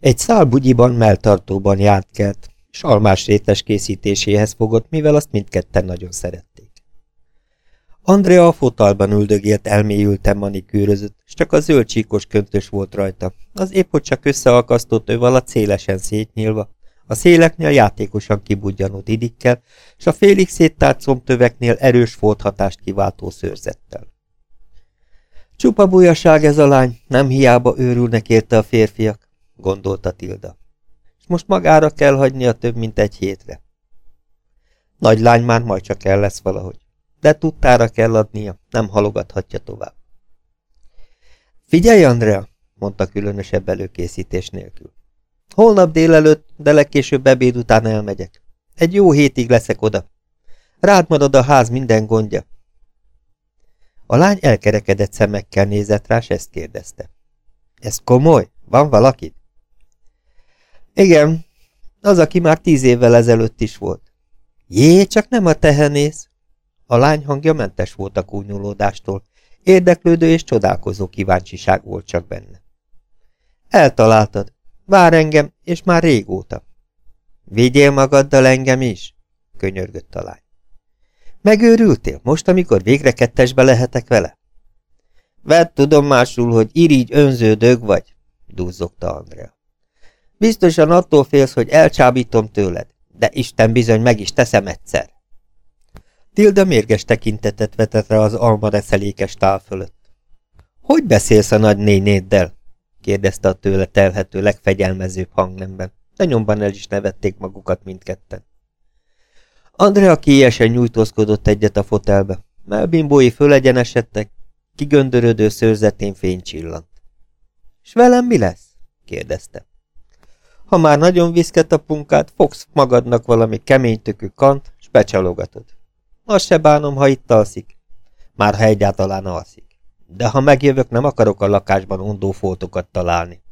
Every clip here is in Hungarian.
Egy szál bugyiban melltartóban járt kelt, s almás rétes készítéséhez fogott, mivel azt mindketten nagyon szerették. Andrea a fotalban üldögélt elmélyülten manikűrözött, s csak a zöld csíkos köntös volt rajta, az épp hogy csak összeakasztott öv alatt szélesen szétnyílva, a széleknél játékosan kibudjanott idikkel, s a félig széttárt combtöveknél erős folthatást kiváltó szőrzettel. Csupa bujaság ez a lány, nem hiába őrülnek érte a férfiak, gondolta Tilda. És most magára kell hagynia több mint egy hétre. Nagy lány már majd csak el lesz valahogy, de tudtára kell adnia, nem halogathatja tovább. Figyelj, Andrea, mondta különösebb előkészítés nélkül. Holnap délelőtt, de legkésőbb ebéd után elmegyek. Egy jó hétig leszek oda. Rád marad a ház minden gondja. A lány elkerekedett szemekkel nézett rá, s ezt kérdezte. Ez komoly? Van valaki? Igen, az, aki már tíz évvel ezelőtt is volt. Jé, csak nem a tehenész. A lány hangja mentes volt a kúnyolódástól, érdeklődő és csodálkozó kíváncsiság volt csak benne. Eltaláltad. Vár engem, és már régóta. Vigyél magaddal engem is, könyörgött a lány. Megőrültél most, amikor végre kettesbe lehetek vele? Vedd tudomásul, hogy irigy önző dög vagy, duzzogta Andrea. Biztosan attól félsz, hogy elcsábítom tőled, de Isten bizony meg is teszem egyszer. Tilda mérges tekintetet vetett rá az alma reszelékes tál fölött. Hogy beszélsz a nagynénéddel? kérdezte a tőle telhető legfegyelmezőbb hangnemben, de nyomban el is nevették magukat mindketten. Andrea kiesen nyújtózkodott egyet a fotelbe, melbimbói fölegyenesedtek, kigöndörödő szőrzetén fény csillant. – S velem mi lesz? – kérdezte. – Ha már nagyon viszket a punkát, fogsz magadnak valami keménytökű kant, s becsalogatod. Azt se bánom, ha itt alszik. Már ha egyáltalán alszik de ha megjövök, nem akarok a lakásban ondó foltokat találni.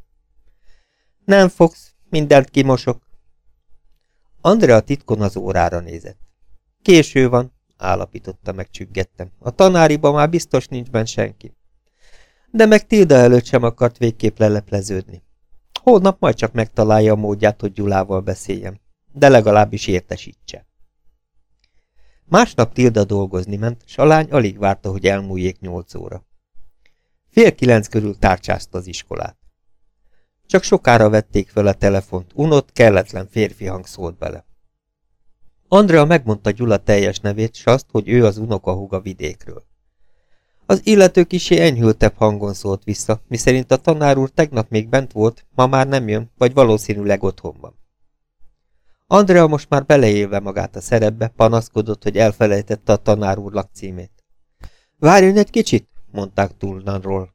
Nem fogsz, mindent kimosok. Andrea titkon az órára nézett. Késő van, állapította meg csüggettem. A tanáriba már biztos nincs benne senki. De meg Tilda előtt sem akart végképp lelepleződni. Holnap majd csak megtalálja a módját, hogy Gyulával beszéljem, de legalábbis értesítse. Másnap Tilda dolgozni ment, s a lány alig várta, hogy elmúljék nyolc óra. Fél kilenc körül tárcsázta az iskolát. Csak sokára vették fel a telefont, unott, kelletlen férfi hang szólt bele. Andrea megmondta Gyula teljes nevét, s azt, hogy ő az unokahúga vidékről. Az illető kisé enyhültebb hangon szólt vissza, miszerint a tanár úr tegnap még bent volt, ma már nem jön, vagy valószínűleg otthon van. Andrea most már beleélve magát a szerepbe, panaszkodott, hogy elfelejtette a tanár úr lakcímét. Várjon egy kicsit, mondták Tulnanról.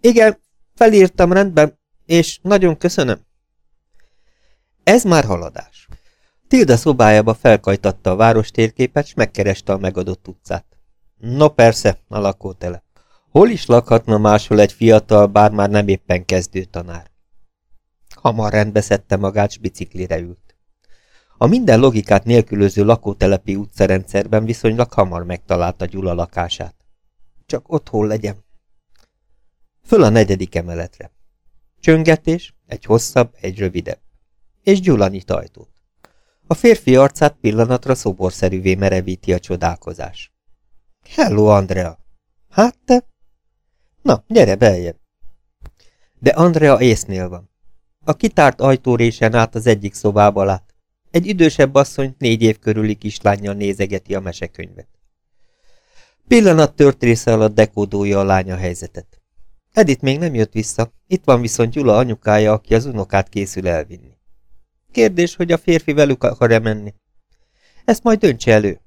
Igen, felírtam rendben, és nagyon köszönöm. Ez már haladás. Tilda szobájába felkajtatta a város térképet, s megkereste a megadott utcát. No persze, a lakótele. Hol is lakhatna máshol egy fiatal, bár már nem éppen kezdő tanár? Hamar rendbe szedte magát, s biciklire ült. A minden logikát nélkülöző lakótelepi utcarendszerben viszonylag hamar megtalálta Gyula lakását. Csak otthon legyen. Föl a negyedik emeletre. Csöngetés, egy hosszabb, egy rövidebb. És Gyula nyit ajtót. A férfi arcát pillanatra szoborszerűvé merevíti a csodálkozás. Hello, Andrea! Hát te? Na, gyere beljebb! De Andrea észnél van. A kitárt ajtórésen át az egyik szobába lát. Egy idősebb asszony négy év körüli kislányjal nézegeti a mesekönyvet. Pillanat tört része alatt dekódolja a lánya helyzetet. Edith még nem jött vissza, itt van viszont Gyula anyukája, aki az unokát készül elvinni. Kérdés, hogy a férfi velük akar-e menni. Ezt majd döntse elő.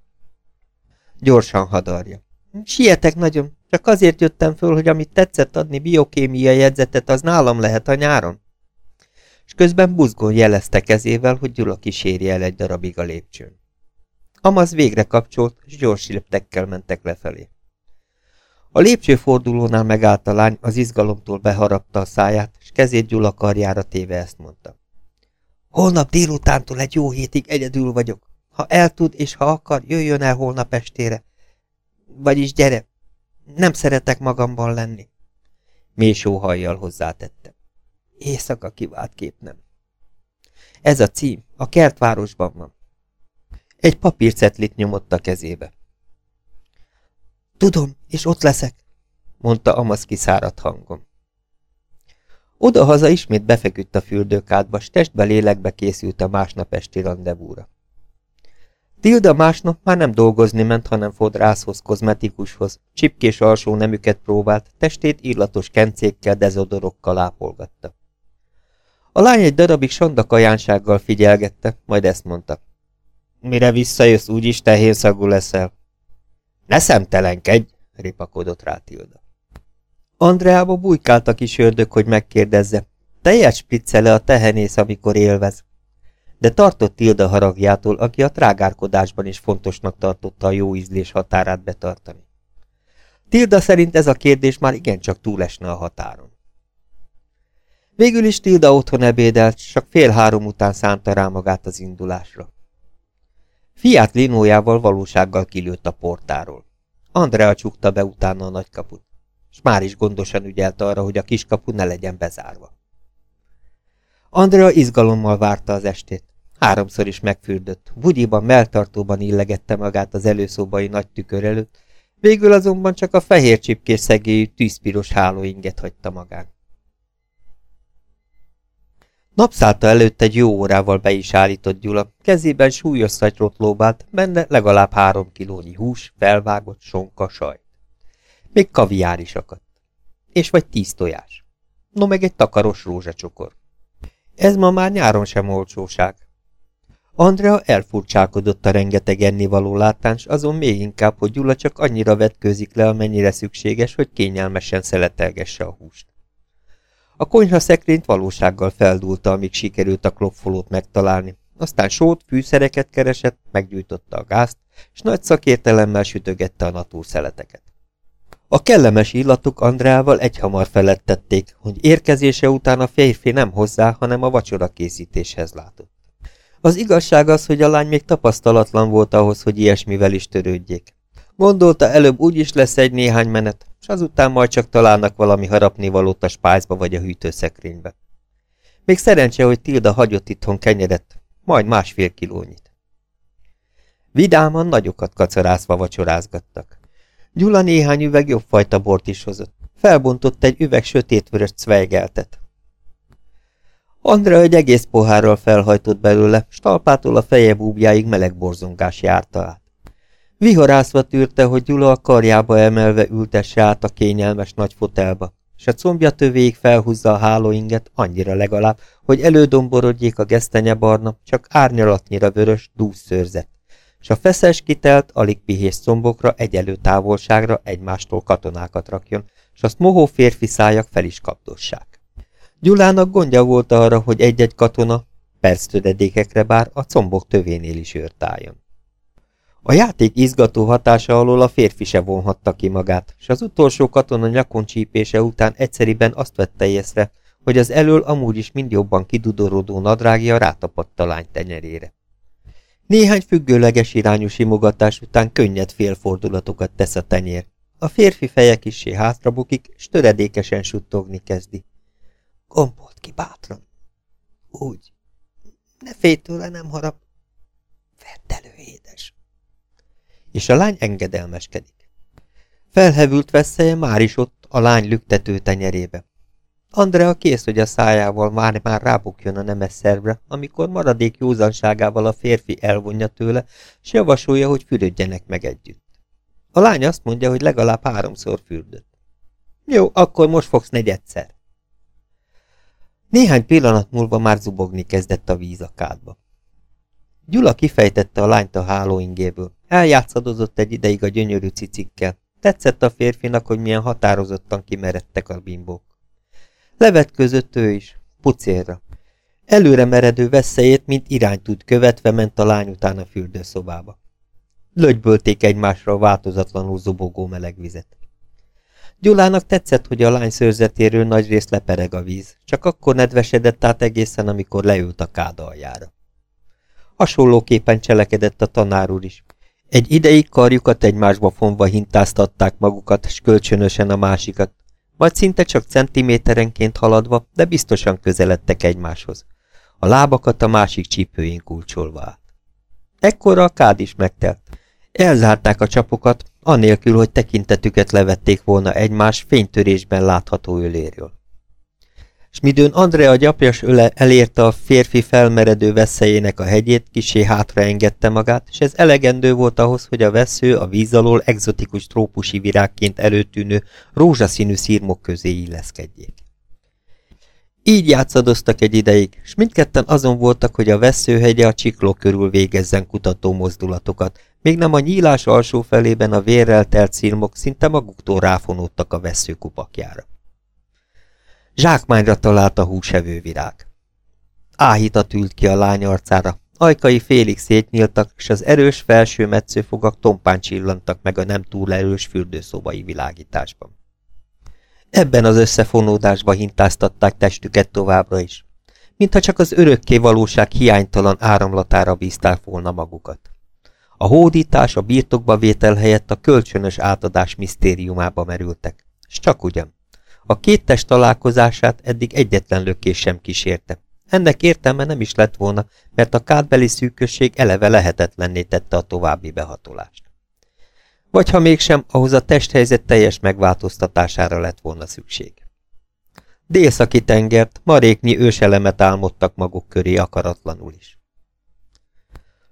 Gyorsan hadarja. Sietek nagyon, csak azért jöttem föl, hogy amit tetszett adni biokémiai jegyzetet, az nálam lehet a nyáron. És közben buzgón jelezte kezével, hogy Gyula kísérje el egy darabig a lépcsőn. Amaz végre kapcsolt, és gyors léptekkel mentek lefelé. A lépcsőfordulónál megállt a lány, az izgalomtól beharapta a száját, és kezét Gyula karjára téve ezt mondta. Holnap délutántól egy jó hétig egyedül vagyok. Ha el tud és ha akar, jöjjön el holnap estére. Vagyis gyere, nem szeretek magamban lenni. Mély sóhajjal hozzátette. Éjszaka kivált kép nem. Ez a cím, a kertvárosban van. Egy papírcetlit nyomott a kezébe. Tudom, és ott leszek, mondta Amasz kiszáradt hangon. Oda-haza ismét befeküdt a fürdőkádba, s testbe lélekbe készült a másnap esti rendezvúra. Tilda másnap már nem dolgozni ment, hanem fodrászhoz, kozmetikushoz, csipkés alsó nemüket próbált, testét illatos kencékkel, dezodorokkal ápolgatta. A lány egy darabig sonda kajánsággal figyelgette, majd ezt mondta. Mire visszajössz, úgyis tehénszagú leszel. Ne szemtelenkedj, ripakodott rá Tilda. Andreába bujkált a kis ördög, hogy megkérdezze. Teljes spriccele a tehenész, amikor élvez. De tartott Tilda haragjától, aki a trágárkodásban is fontosnak tartotta a jó ízlés határát betartani. Tilda szerint ez a kérdés már igencsak túlesne a határon. Végül is Tilda otthon ebédelt, csak fél három után szánta rá magát az indulásra. Fiát linójával valósággal kilőtt a portáról. Andrea csukta be utána a nagykaput, és már is gondosan ügyelt arra, hogy a kiskapu ne legyen bezárva. Andrea izgalommal várta az estét. Háromszor is megfürdött, bugyiban, melltartóban illegette magát az előszobai nagy tükör előtt, végül azonban csak a fehér csipkés szegélyű tűzpiros hálóinget hagyta magán. Napszálta előtt egy jó órával be is állított Gyula, kezében súlyos szatyrot lóbált, benne legalább három kilónyi hús, felvágott sonka, sajt. Még kaviár is akadt. És vagy tíz tojás. No meg egy takaros rózsacsokor. Ez ma már nyáron sem olcsóság. Andrea elfurcsálkodott a rengeteg ennivaló látán, azon még inkább, hogy Gyula csak annyira vetkőzik le, amennyire szükséges, hogy kényelmesen szeletelgesse a húst. A konyha szekrényt valósággal feldúlta, amíg sikerült a klopfolót megtalálni. Aztán sót, fűszereket keresett, meggyújtotta a gázt, és nagy szakértelemmel sütögette a natúrszeleteket. A kellemes illatok Andreával egyhamar felettették, hogy érkezése után a férfi nem hozzá, hanem a vacsora készítéshez látott. Az igazság az, hogy a lány még tapasztalatlan volt ahhoz, hogy ilyesmivel is törődjék. Gondolta, előbb úgy is lesz egy néhány menet, és azután majd csak találnak valami harapnivalót a spájzba vagy a hűtőszekrénybe. Még szerencse, hogy Tilda hagyott itthon kenyeret, majd másfél kilónyit. Vidáman nagyokat kacarászva vacsorázgattak. Gyula néhány üveg jobbfajta bort is hozott. Felbontott egy üveg sötétvörös cvejgeltet. Andrea egy egész pohárral felhajtott belőle, stalpától a feje búbjáig meleg borzongás járta át. Vihorászva tűrte, hogy Gyula a karjába emelve ültesse át a kényelmes nagy fotelba, és a combja tövéig felhúzza a hálóinget, annyira legalább, hogy elődomborodjék a barna, csak árnyalatnyira vörös dúszszőrzet, és a feszes kitelt, alig pihés combokra egyelő távolságra egymástól katonákat rakjon, és azt mohó férfi szájak fel is kapdossák. Gyulának gondja volt arra, hogy egy-egy katona, perctöredékekre bár a combok tövénél is őrtáljon. A játék izgató hatása alól a férfi se vonhatta ki magát, és az utolsó katona nyakon csípése után egyszeriben azt vette észre, hogy az elől amúgy is mind jobban kidudorodó nadrágja rátapadt a lány tenyerére. Néhány függőleges irányú simogatás után könnyed félfordulatokat tesz a tenyér. A férfi feje kissé hátrabukik, és töredékesen suttogni kezdi. Gombolt ki bátran. Úgy. Ne félj tőle, nem harap. Vedd elő, édes és a lány engedelmeskedik. Felhevült veszélye már is ott, a lány lüktető tenyerébe. Andrea kész, hogy a szájával már-már rábukjon a nemes szervre, amikor maradék józanságával a férfi elvonja tőle, s javasolja, hogy fürödjenek meg együtt. A lány azt mondja, hogy legalább háromszor fürdött. Jó, akkor most fogsz negyedszer. Néhány pillanat múlva már zubogni kezdett a víz a kádba. Gyula kifejtette a lányt a hálóingéből. Eljátszadozott egy ideig a gyönyörű cicikkel. Tetszett a férfinak, hogy milyen határozottan kimeredtek a bimbók. Levetközött ő is, pucérra. Előre meredő veszélyét, mint iránytút követve ment a lány után a fürdőszobába. Lögybölték egymásra a változatlanul zobogó meleg vizet. Gyulának tetszett, hogy a lány szőrzetéről nagy rész lepereg a víz, csak akkor nedvesedett át egészen, amikor leült a káda aljára. Hasonlóképpen cselekedett a tanár úr is. Egy ideig karjukat egymásba fonva hintáztatták magukat, s kölcsönösen a másikat, majd szinte csak centiméterenként haladva, de biztosan közeledtek egymáshoz. A lábakat a másik csípőjén kulcsolva át. Ekkora a kád is megtelt. Elzárták a csapokat, anélkül, hogy tekintetüket levették volna egymás fénytörésben látható öléről s midőn Andrea gyapjas öle elérte a férfi felmeredő veszélyének a hegyét, kisé hátra engedte magát, és ez elegendő volt ahhoz, hogy a vesző a víz alól egzotikus trópusi virágként előtűnő rózsaszínű szírmok közé illeszkedjék. Így játszadoztak egy ideig, s mindketten azon voltak, hogy a veszőhegye a csikló körül végezzen kutató mozdulatokat, még nem a nyílás alsó felében a vérrel telt szírmok szinte maguktól ráfonódtak a vesző kupakjára. Zsákmányra talált a húsevő virág. Áhítat ült ki a lány arcára, ajkai félig szétnyíltak, és az erős felső metszőfogak tompán csillantak meg a nem túl erős fürdőszobai világításban. Ebben az összefonódásba hintáztatták testüket továbbra is, mintha csak az örökké valóság hiánytalan áramlatára bízták volna magukat. A hódítás, a birtokba vétel helyett a kölcsönös átadás misztériumába merültek, s csak ugyan. A két test találkozását eddig egyetlen lökés sem kísérte. Ennek értelme nem is lett volna, mert a kádbeli szűkösség eleve lehetetlenné tette a további behatolást. Vagy ha mégsem, ahhoz a testhelyzet teljes megváltoztatására lett volna szükség. Délszaki tengert, maréknyi őselemet álmodtak maguk köré akaratlanul is.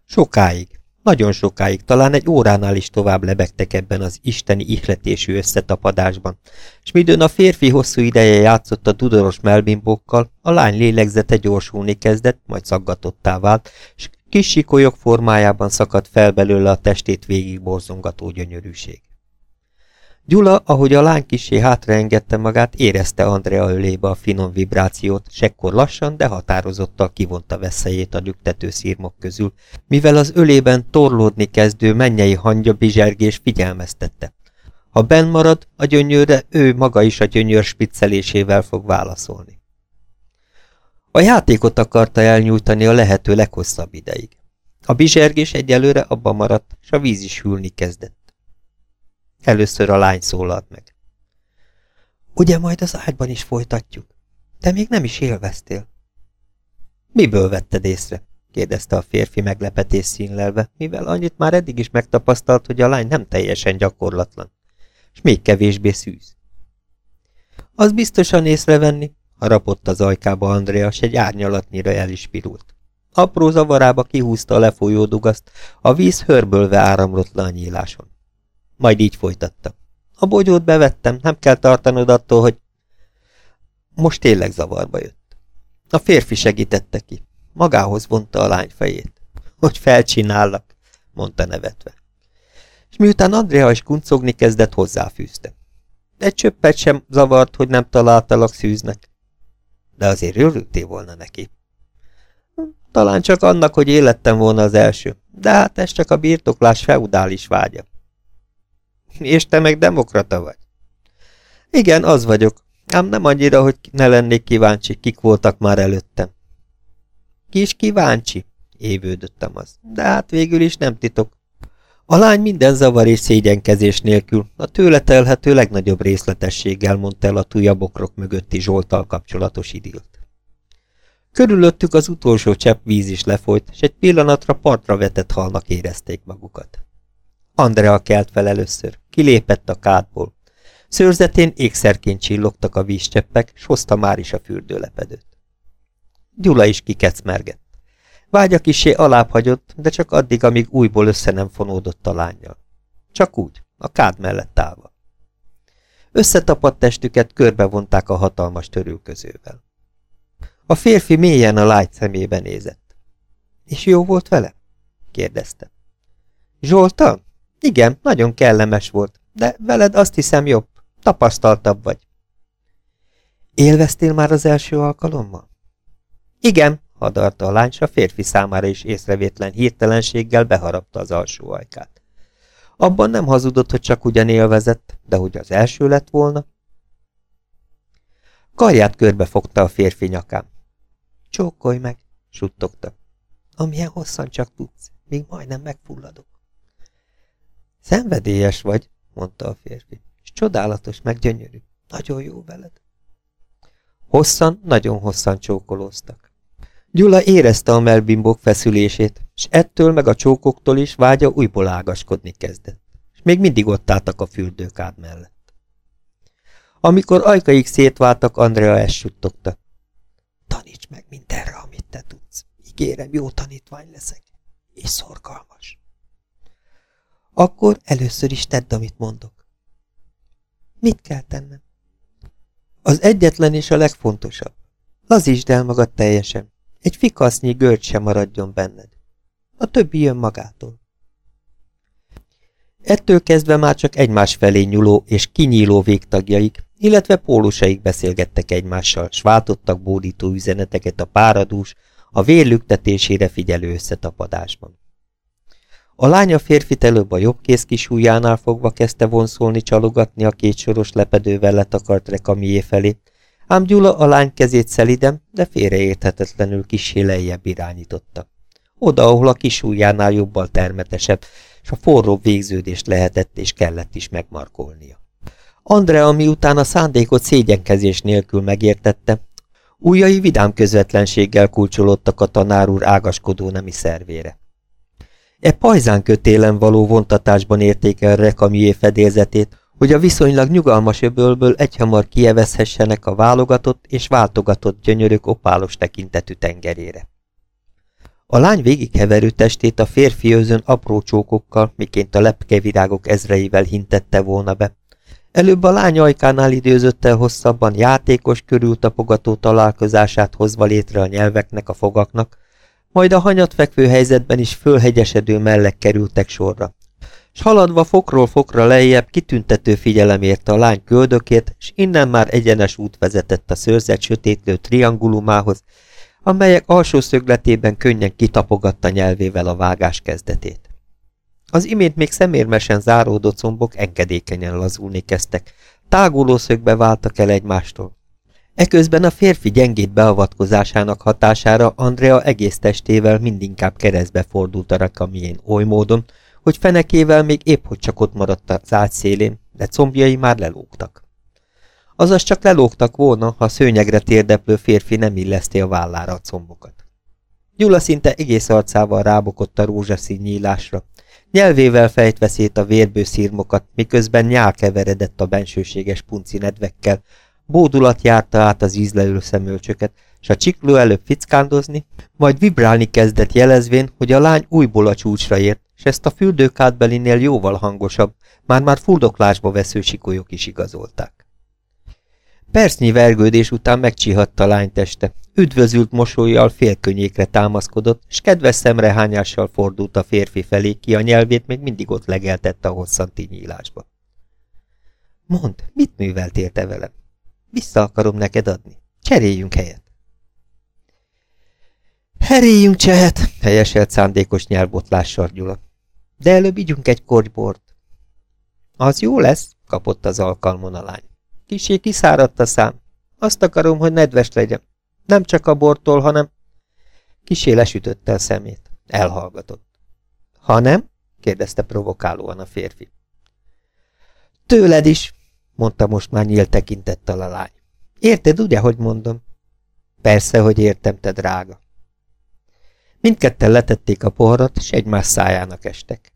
Sokáig, nagyon sokáig, talán egy óránál is tovább lebegtek ebben az isteni ihletésű összetapadásban, és midőn a férfi hosszú ideje játszott a dudoros melbimbókkal, a lány lélegzete gyorsulni kezdett, majd szaggatottá vált, és kis sikolyok formájában szakadt fel belőle a testét végig borzongató gyönyörűség. Gyula, ahogy a lány kisé hátraengedte magát, érezte Andrea ölébe a finom vibrációt, s ekkor lassan, de határozottal kivonta veszélyét a lüktető szírmok közül, mivel az ölében torlódni kezdő mennyei hangya bizsergés figyelmeztette. Ha benn marad, a gyönyörre ő maga is a gyönyör spiccelésével fog válaszolni. A játékot akarta elnyújtani a lehető leghosszabb ideig. A bizsergés egyelőre abba maradt, s a víz is hűlni kezdett. Először a lány szólalt meg. Ugye majd az ágyban is folytatjuk? Te még nem is élveztél. Miből vetted észre? kérdezte a férfi meglepetés színlelve, mivel annyit már eddig is megtapasztalt, hogy a lány nem teljesen gyakorlatlan, és még kevésbé szűz. Az biztosan észrevenni, harapott az ajkába Andreas, egy árnyalatnyira el is pirult. Apró zavarába kihúzta a lefolyó dugaszt, a víz hörbölve áramlott le a nyíláson. Majd így folytatta. A bogyót bevettem, nem kell tartanod attól, hogy... Most tényleg zavarba jött. A férfi segítette ki. Magához vonta a lány fejét. Hogy felcsinállak, mondta nevetve. És miután Andrea is kuncogni kezdett, hozzáfűzte. Egy csöppet sem zavart, hogy nem találtalak szűznek. De azért örültél volna neki. Talán csak annak, hogy élettem volna az első, de hát ez csak a birtoklás feudális vágya. És te meg demokrata vagy? Igen, az vagyok. Ám nem annyira, hogy ne lennék kíváncsi, kik voltak már előttem. Ki is kíváncsi? Évődöttem az. De hát végül is nem titok. A lány minden zavar és szégyenkezés nélkül, a tőle telhető legnagyobb részletességgel mondta el a tujabokrok mögötti Zsoltal kapcsolatos idilt. Körülöttük az utolsó csepp víz is lefolyt, és egy pillanatra partra vetett halnak érezték magukat. Andrea kelt fel először. Kilépett a kádból. Szőrzetén ékszerként csillogtak a vízcseppek, s hozta már is a fürdőlepedőt. Gyula is kikecmergett. Vágya kisé alább hagyott, de csak addig, amíg újból össze nem fonódott a lányjal. Csak úgy, a kád mellett állva. Összetapadt testüket körbevonták a hatalmas törülközővel. A férfi mélyen a lágy szemébe nézett. És jó volt vele? kérdezte. Zsoltan? Igen, nagyon kellemes volt, de veled azt hiszem jobb, tapasztaltabb vagy. Élveztél már az első alkalommal? Igen, hadarta a lány, a férfi számára is észrevétlen hirtelenséggel beharapta az alsó ajkát. Abban nem hazudott, hogy csak ugyan élvezett, de hogy az első lett volna. Karját körbefogta a férfi nyakám. Csókolj meg, suttogta. Amilyen hosszan csak tudsz, még majdnem megfulladok. Szenvedélyes vagy, mondta a férfi, és csodálatos, meg gyönyörű. Nagyon jó veled. Hosszan, nagyon hosszan csókolóztak. Gyula érezte a melbimbok feszülését, és ettől meg a csókoktól is vágya újból ágaskodni kezdett, és még mindig ott álltak a fürdőkád mellett. Amikor ajkaik szétváltak, Andrea ezt suttogta. Taníts meg mindenre, amit te tudsz. Ígérem, jó tanítvány leszek, és szorgalmas. Akkor először is tedd, amit mondok. Mit kell tennem? Az egyetlen és a legfontosabb. Lazítsd el magad teljesen. Egy fikasznyi görcs sem maradjon benned. A többi jön magától. Ettől kezdve már csak egymás felé nyúló és kinyíló végtagjaik, illetve pólusaik beszélgettek egymással, s váltottak bódító üzeneteket a páradús, a vérlüktetésére figyelő összetapadásban. A lánya férfit előbb a jobb kéz kis ujjánál fogva kezdte vonszolni, csalogatni a két soros lepedővel letakart rekamié felé, ám Gyula a lány kezét szelidem, de félreérthetetlenül kis lejjebb irányította. Oda, ahol a kis ujjánál jobbal termetesebb, és a forró végződést lehetett és kellett is megmarkolnia. Andrea miután a szándékot szégyenkezés nélkül megértette, ujjai vidám közvetlenséggel kulcsolódtak a tanár úr ágaskodó nemi szervére. E pajzán kötélen való vontatásban értékel rekamié fedélzetét, hogy a viszonylag nyugalmas öbölből egyhamar kievezhessenek a válogatott és váltogatott gyönyörök opálos tekintetű tengerére. A lány végigheverő testét a férfi özön apró csókokkal, miként a lepkevirágok ezreivel hintette volna be. Előbb a lány ajkánál időzött el hosszabban játékos körültapogató találkozását hozva létre a nyelveknek, a fogaknak, majd a hanyatfekvő helyzetben is fölhegyesedő mellek kerültek sorra. S haladva fokról fokra lejjebb kitüntető figyelem érte a lány köldökét, s innen már egyenes út vezetett a szőrzet sötétlő triangulumához, amelyek alsó szögletében könnyen kitapogatta nyelvével a vágás kezdetét. Az imént még szemérmesen záródó combok engedékenyen lazulni kezdtek, táguló szögbe váltak el egymástól. Eközben a férfi gyengét beavatkozásának hatására Andrea egész testével mindinkább keresztbe fordult a rakamién oly módon, hogy fenekével még épp hogy csak ott maradt az ágy szélén, de combjai már lelógtak. Azaz csak lelógtak volna, ha szőnyegre térdeplő férfi nem illeszti a vállára a combokat. Gyula szinte egész arcával rábokott a rózsaszín nyílásra, nyelvével fejtve szét a vérbő szírmokat, miközben nyál keveredett a bensőséges punci nedvekkel, Bódulat járta át az ízlelő szemölcsöket, s a csikló előbb fickándozni, majd vibrálni kezdett jelezvén, hogy a lány újból a csúcsra ért, s ezt a fürdőkádbelinél jóval hangosabb, már-már fuldoklásba vesző sikolyok is igazolták. Percnyi vergődés után megcsihatta a lány teste, üdvözült mosolyjal félkönyékre támaszkodott, s kedves szemrehányással fordult a férfi felé, ki a nyelvét még mindig ott legeltette a hosszanti nyílásba. Mond, mit műveltél te velem? Vissza akarom neked adni. Cseréljünk helyet. Heréljünk csehet, helyeselt szándékos nyelvbotlással Gyula. De előbb ígyunk egy kortybort. Az jó lesz, kapott az alkalmon a lány. Kisé kiszáradt a szám. Azt akarom, hogy nedves legyen. Nem csak a bortól, hanem... Kisé lesütötte a szemét. Elhallgatott. Ha nem? kérdezte provokálóan a férfi. Tőled is, mondta most már nyílt tekintettel a lány. Érted, ugye, hogy mondom? Persze, hogy értem, te drága. Mindketten letették a poharat, és egymás szájának estek.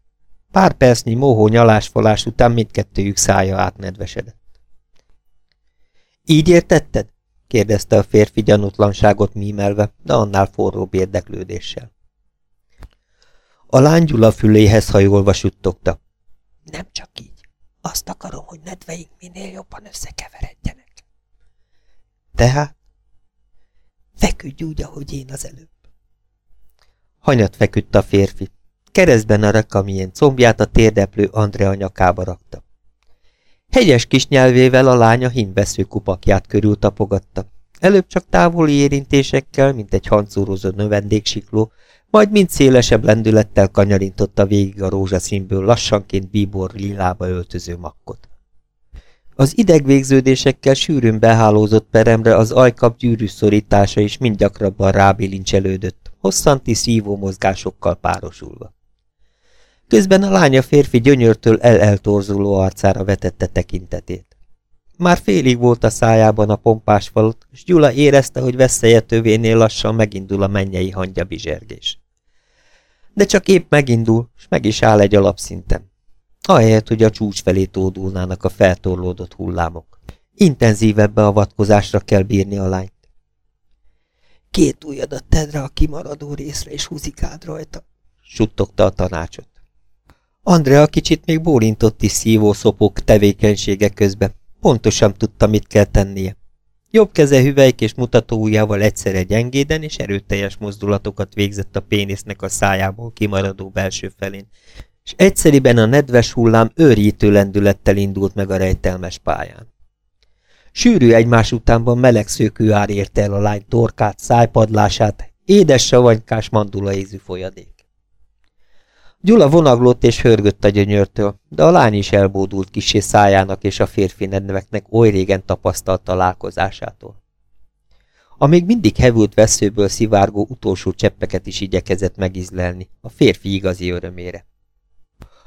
Pár percnyi mohó nyalásfolás után mindkettőjük szája átnedvesedett. Így értetted? kérdezte a férfi gyanútlanságot mímelve, de annál forróbb érdeklődéssel. A lány Gyula füléhez hajolva suttogta. Nem csak így. Azt akarom, hogy nedveink minél jobban összekeveredjenek. Tehát? Feküdj úgy, ahogy én az előbb. Hanyat feküdt a férfi. Keresztben a rakamilyen combját a térdeplő Andrea nyakába rakta. Hegyes kis nyelvével a lánya hímvesző kupakját körül tapogatta. Előbb csak távoli érintésekkel, mint egy hancúrozó növendéksikló, majd mind szélesebb lendülettel kanyarintotta végig a rózsaszínből lassanként bíbor lilába öltöző makkot. Az idegvégződésekkel sűrűn behálózott peremre az ajkap gyűrűs szorítása is mind gyakrabban rábilincselődött, hosszanti szívó mozgásokkal párosulva. Közben a lánya férfi gyönyörtől el-eltorzuló arcára vetette tekintetét. Már félig volt a szájában a pompás falut, és Gyula érezte, hogy veszélyetövénél lassan megindul a mennyei hangya bizsergés. De csak épp megindul, és meg is áll egy alapszinten. Ahelyett, hogy a csúcs felé tódulnának a feltorlódott hullámok. Intenzívebb beavatkozásra kell bírni a lányt. Két ujjadat tedd rá a kimaradó részre, és húzikáld rajta, suttogta a tanácsot. Andrea kicsit még bólintott is szívószopók tevékenysége közben. Pontosan tudta, mit kell tennie. Jobb keze hüvelyk és mutató ujjával egyszerre gyengéden és erőteljes mozdulatokat végzett a pénisznek a szájából kimaradó belső felén, és egyszeriben a nedves hullám őrjítő lendülettel indult meg a rejtelmes pályán. Sűrű egymás utánban meleg szőkő érte el a lány torkát, szájpadlását, édes savanykás mandulaízű folyadék. Gyula vonaglott és hörgött a gyönyörtől, de a lány is elbódult kisé szájának és a férfi nedveknek oly régen tapasztalt találkozásától. A még mindig hevült veszőből szivárgó utolsó cseppeket is igyekezett megizlelni, a férfi igazi örömére.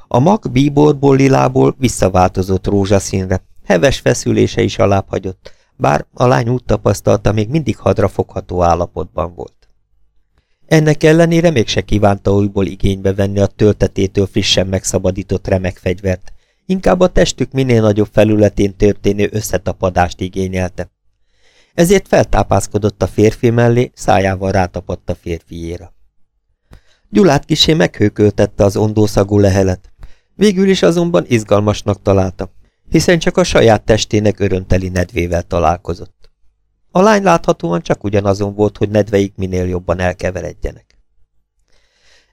A mag bíborból lilából visszaváltozott rózsaszínre, heves feszülése is alább hagyott, bár a lány úgy tapasztalta, még mindig hadrafogható állapotban volt. Ennek ellenére mégse kívánta újból igénybe venni a töltetétől frissen megszabadított remek fegyvert, inkább a testük minél nagyobb felületén történő összetapadást igényelte. Ezért feltápászkodott a férfi mellé, szájával rátapadt a férfiéra. Gyulát kisé meghőköltette az ondószagú lehelet. Végül is azonban izgalmasnak találta, hiszen csak a saját testének örömteli nedvével találkozott. A lány láthatóan csak ugyanazon volt, hogy nedveik minél jobban elkeveredjenek.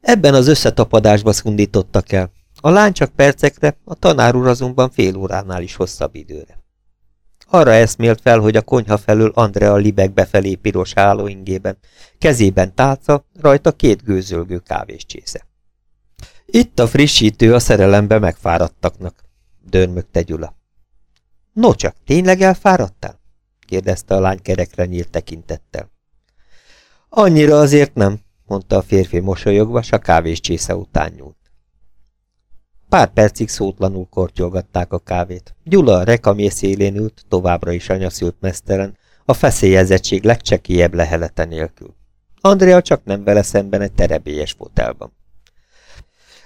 Ebben az összetapadásba szundítottak el. A lány csak percekre, a tanár úr azonban fél óránál is hosszabb időre. Arra eszmélt fel, hogy a konyha felől Andrea libeg befelé piros hálóingében, kezében tálca, rajta két gőzölgő kávéscsésze. Itt a frissítő a szerelembe megfáradtaknak, dörmögte Gyula. No csak, tényleg elfáradtál? Kérdezte a lány kerekre nyílt tekintettel. Annyira azért nem, mondta a férfi mosolyogva, s a kávés csésze után nyúlt. Pár percig szótlanul kortyolgatták a kávét. Gyula a rekamér szélén ült, továbbra is anyaszült mesztelen, a feszélyezettség legcsekélyebb lehelete nélkül. Andrea csak nem vele szemben egy terebélyes fotelban.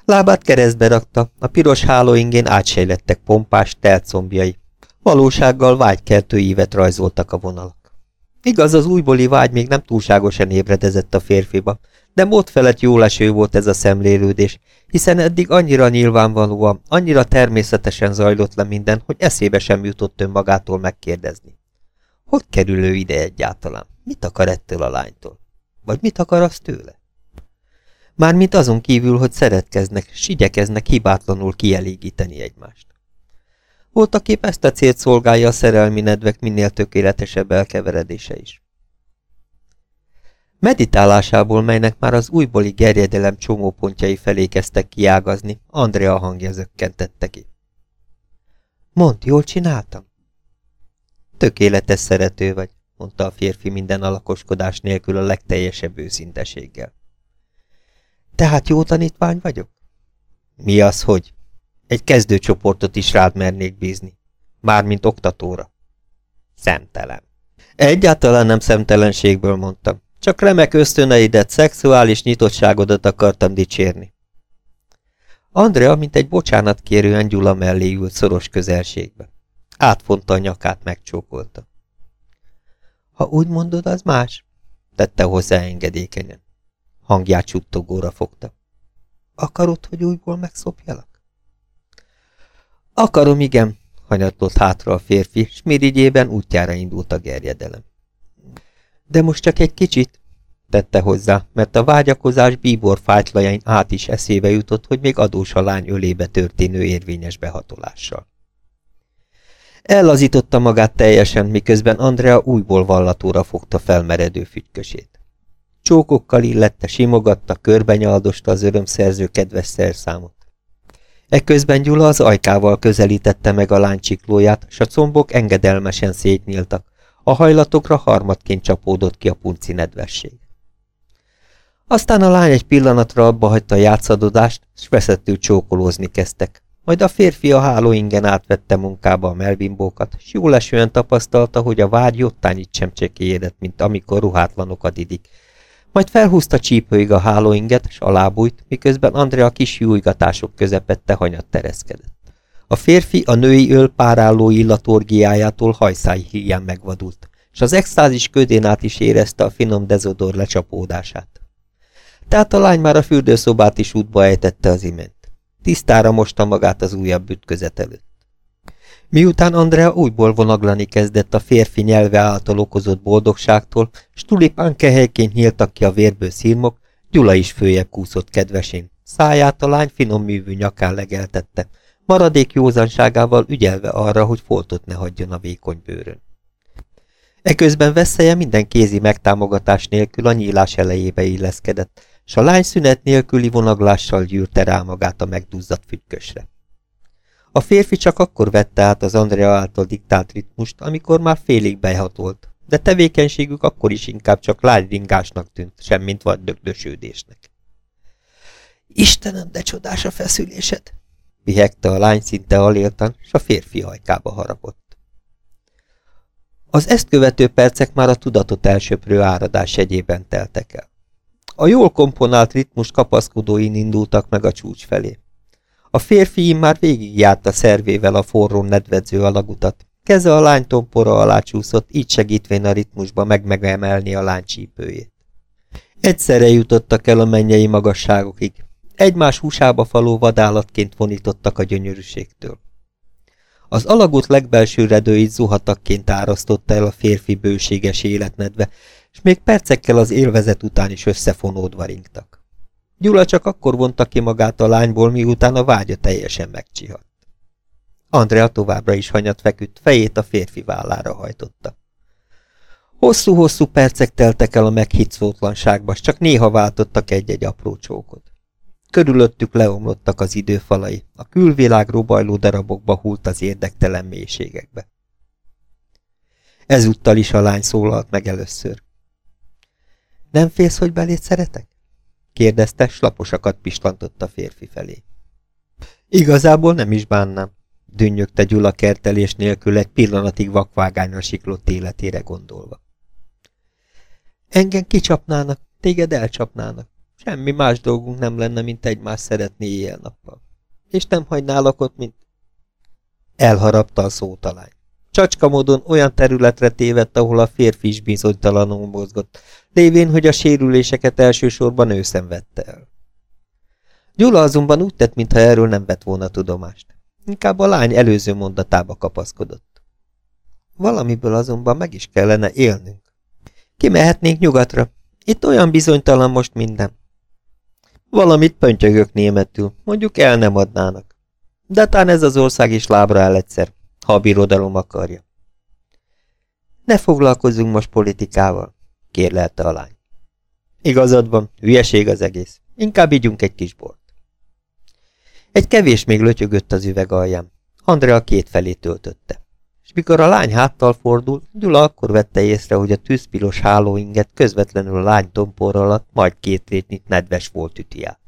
Lábát keresztbe rakta, a piros hálóingén átsejlettek pompás telcombjai, Valósággal vágykeltő ívet rajzoltak a vonalak. Igaz, az újbóli vágy még nem túlságosan ébredezett a férfiba, de mód felett jó leső volt ez a szemlélődés, hiszen eddig annyira nyilvánvalóan, annyira természetesen zajlott le minden, hogy eszébe sem jutott önmagától megkérdezni. Hogy kerül ő ide egyáltalán? Mit akar ettől a lánytól? Vagy mit akar az tőle? Mármint azon kívül, hogy szeretkeznek, s igyekeznek hibátlanul kielégíteni egymást. Voltaképp ezt a célt szolgálja a szerelmi nedvek minél tökéletesebb elkeveredése is. Meditálásából, melynek már az újbóli gerjedelem csomópontjai felé kezdtek kiágazni, Andrea hangja zökkentette ki. Mondd, jól csináltam? Tökéletes szerető vagy, mondta a férfi minden alakoskodás nélkül a legteljesebb őszinteséggel. Tehát jó tanítvány vagyok? Mi az, hogy? Egy kezdőcsoportot is rád mernék bízni. Mármint oktatóra. Szemtelen. Egyáltalán nem szemtelenségből mondtam. Csak remek ösztöneidet, szexuális nyitottságodat akartam dicsérni. Andrea, mint egy bocsánat kérően Gyula mellé ült szoros közelségbe. Átfonta a nyakát, megcsókolta. Ha úgy mondod, az más, tette hozzá engedékenyen. Hangját csuttogóra fogta. Akarod, hogy újból megszopjalak? Akarom, igen, hanyatlott hátra a férfi, s mirigyében útjára indult a gerjedelem. De most csak egy kicsit, tette hozzá, mert a vágyakozás bíbor fájtlajain át is eszébe jutott, hogy még adós a lány ölébe történő érvényes behatolással. Ellazította magát teljesen, miközben Andrea újból vallatóra fogta felmeredő fügykösét. Csókokkal illette, simogatta, körbenyaldosta az örömszerző kedves szerszámot. Eközben Gyula az ajkával közelítette meg a lány csiklóját, s a combok engedelmesen szétnyíltak. A hajlatokra harmadként csapódott ki a punci nedvesség. Aztán a lány egy pillanatra abba hagyta a játszadodást, s veszettül csókolózni kezdtek. majd a férfi a hálóingen átvette munkába a melbimbókat, s jól esően tapasztalta, hogy a vágy jottányit sem csekélyedett, mint amikor ruhátlanokat idik. Majd felhúzta csípőig a hálóinget, s alábújt, miközben Andrea kis jújgatások közepette hanyat tereszkedett. A férfi a női öl párálló illatorgiájától hajszáj híján megvadult, és az extázis ködén át is érezte a finom dezodor lecsapódását. Tehát a lány már a fürdőszobát is útba ejtette az imént. Tisztára mosta magát az újabb ütközet előtt. Miután Andrea újból vonaglani kezdett a férfi nyelve által okozott boldogságtól, s tulipán kehelyként nyíltak ki a vérből szírmok, Gyula is följebb kúszott kedvesén. Száját a lány finom művű nyakán legeltette, maradék józanságával ügyelve arra, hogy foltot ne hagyjon a vékony bőrön. Eközben veszélye minden kézi megtámogatás nélkül a nyílás elejébe illeszkedett, s a lány szünet nélküli vonaglással gyűrte rá magát a megduzzadt fügykösre. A férfi csak akkor vette át az Andrea által diktált ritmust, amikor már félig behatolt, de tevékenységük akkor is inkább csak lágyringásnak tűnt, semmint vagy dögdösődésnek. Istenem, de csodás a feszülésed! pihegte a lány szinte aléltan, s a férfi hajkába harapott. Az ezt követő percek már a tudatot elsöprő áradás egyében teltek el. A jól komponált ritmus kapaszkodóin indultak meg a csúcs felé. A férfi már végigjárta szervével a forró nedvedző alagutat. Keze a lány tompora alá csúszott, így segítvén a ritmusba meg-megemelni a lány csípőjét. Egyszerre jutottak el a mennyei magasságokig. Egymás húsába faló vadállatként vonítottak a gyönyörűségtől. Az alagút legbelső redőit zuhatakként árasztotta el a férfi bőséges életnedve, és még percekkel az élvezet után is összefonódva ringtak. Gyula csak akkor vonta ki magát a lányból, miután a vágya teljesen megcsihadt. Andrea továbbra is hanyat feküdt, fejét a férfi vállára hajtotta. Hosszú-hosszú percek teltek el a meghitt szótlanságba, csak néha váltottak egy-egy apró csókot. Körülöttük leomlottak az időfalai, a külvilág robajló darabokba hult az érdektelen mélységekbe. Ezúttal is a lány szólalt meg először. Nem félsz, hogy belét szeretek? Kérdezte, s laposakat pislantott a férfi felé. Igazából nem is bánnám, dünnyögte Gyula kertelés nélkül egy pillanatig vakvágányra siklott életére gondolva. Engem kicsapnának, téged elcsapnának. Semmi más dolgunk nem lenne, mint egymást szeretni éjjel-nappal. És nem hagynálak ott, mint... Elharapta a szótalány. Csacska módon olyan területre tévedt, ahol a férfi is bizonytalanul mozgott, lévén, hogy a sérüléseket elsősorban ő szenvedte el. Gyula azonban úgy tett, mintha erről nem vett volna tudomást. Inkább a lány előző mondatába kapaszkodott. Valamiből azonban meg is kellene élnünk. Kimehetnénk nyugatra. Itt olyan bizonytalan most minden. Valamit pöntyögök németül, mondjuk el nem adnának. De talán ez az ország is lábra áll egyszer, ha a birodalom akarja. Ne foglalkozzunk most politikával, kérlelte a lány. Igazad van, hülyeség az egész. Inkább ígyunk egy kis bort. Egy kevés még lötyögött az üveg alján. Andrea két felé töltötte. És mikor a lány háttal fordul, Gyula akkor vette észre, hogy a tűzpiros hálóinget közvetlenül a lány tompor alatt majd két létnit nedves volt üti át.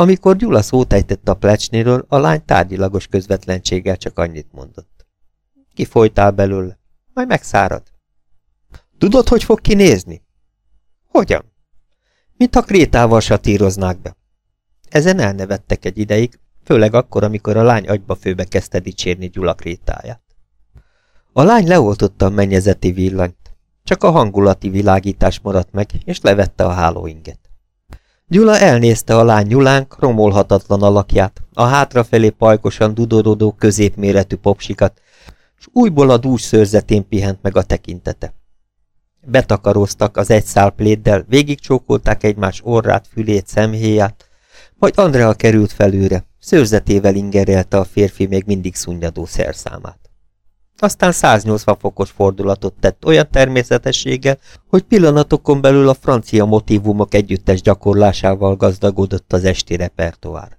Amikor Gyula szót ejtett a plecsnéről, a lány tárgyilagos közvetlenséggel csak annyit mondott. Kifolytál belőle, majd megszárad. Tudod, hogy fog kinézni? Hogyan? Mint ha krétával satíroznák be. Ezen elnevettek egy ideig, főleg akkor, amikor a lány agyba főbe kezdte dicsérni Gyula krétáját. A lány leoltotta a mennyezeti villanyt, csak a hangulati világítás maradt meg, és levette a hálóinget. Gyula elnézte a lány nyulánk, romolhatatlan alakját, a hátrafelé pajkosan dudorodó középméretű popsikat, s újból a dús szőrzetén pihent meg a tekintete. Betakaróztak az egy szál pléddel, végigcsókolták egymás orrát, fülét, szemhéját, majd Andrea került felőre, szőrzetével ingerelte a férfi még mindig szunnyadó szerszámát. Aztán 180 fokos fordulatot tett olyan természetességgel, hogy pillanatokon belül a francia motivumok együttes gyakorlásával gazdagodott az esti repertoár.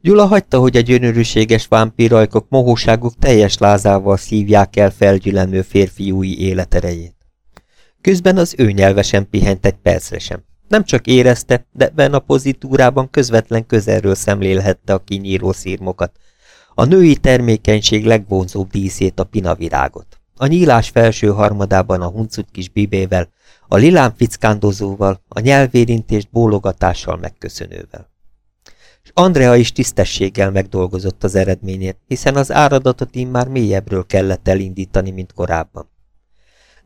Gyula hagyta, hogy a gyönyörűséges vámpírajkok mohóságuk teljes lázával szívják el felgyülemlő férfiúi életerejét. Közben az ő nyelvesen pihent egy percre sem. Nem csak érezte, de ben a pozitúrában közvetlen közelről szemlélhette a kinyíró szírmokat. A női termékenység legvonzóbb díszét a pinavirágot. A nyílás felső harmadában a huncut kis bibével, a lilán fickándozóval, a nyelvérintést bólogatással megköszönővel. És Andrea is tisztességgel megdolgozott az eredményét, hiszen az áradatot immár mélyebbről kellett elindítani, mint korábban.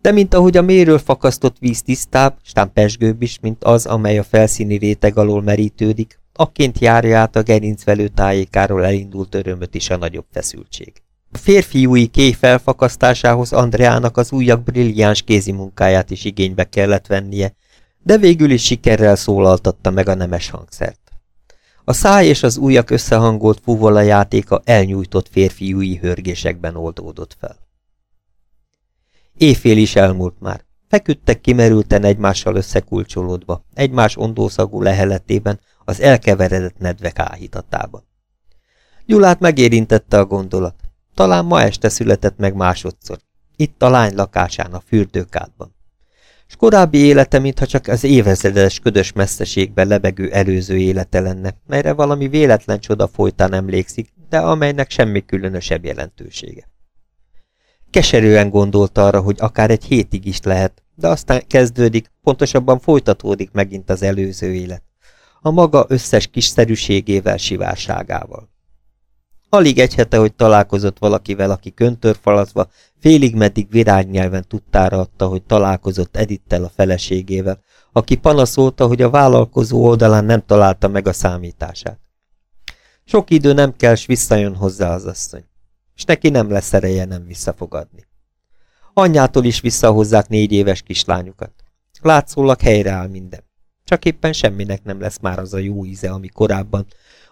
De mint ahogy a méről fakasztott víz tisztább, stán pesgőbb is, mint az, amely a felszíni réteg alól merítődik, akként járja át a gerincvelő tájékáról elindult örömöt is a nagyobb feszültség. A férfiúi kéj felfakasztásához Andreának az újabb brilliáns kézi munkáját is igénybe kellett vennie, de végül is sikerrel szólaltatta meg a nemes hangszert. A száj és az ujjak összehangolt fúvola játéka elnyújtott férfiúi hörgésekben oldódott fel. Éjfél is elmúlt már. Feküdtek kimerülten egymással összekulcsolódva, egymás ondószagú leheletében, az elkeveredett nedvek áhítatában. Gyulát megérintette a gondolat. Talán ma este született meg másodszor. Itt a lány lakásán, a fürdőkádban. S korábbi élete, mintha csak az évezredes ködös messzeségben lebegő előző élete lenne, melyre valami véletlen csoda folytán emlékszik, de amelynek semmi különösebb jelentősége. Keserűen gondolta arra, hogy akár egy hétig is lehet, de aztán kezdődik, pontosabban folytatódik megint az előző élet. A maga összes kiszerűségével, sivárságával. Alig egy hete, hogy találkozott valakivel, aki köntörfalazva, félig meddig virágnyelven tudtára adta, hogy találkozott Edittel a feleségével, aki panaszolta, hogy a vállalkozó oldalán nem találta meg a számítását. Sok idő nem kell, s visszajön hozzá az asszony és neki nem lesz ereje nem visszafogadni. Anyjától is visszahozzák négy éves kislányukat. Látszólag helyreáll minden. Csak éppen semminek nem lesz már az a jó íze, ami korábban,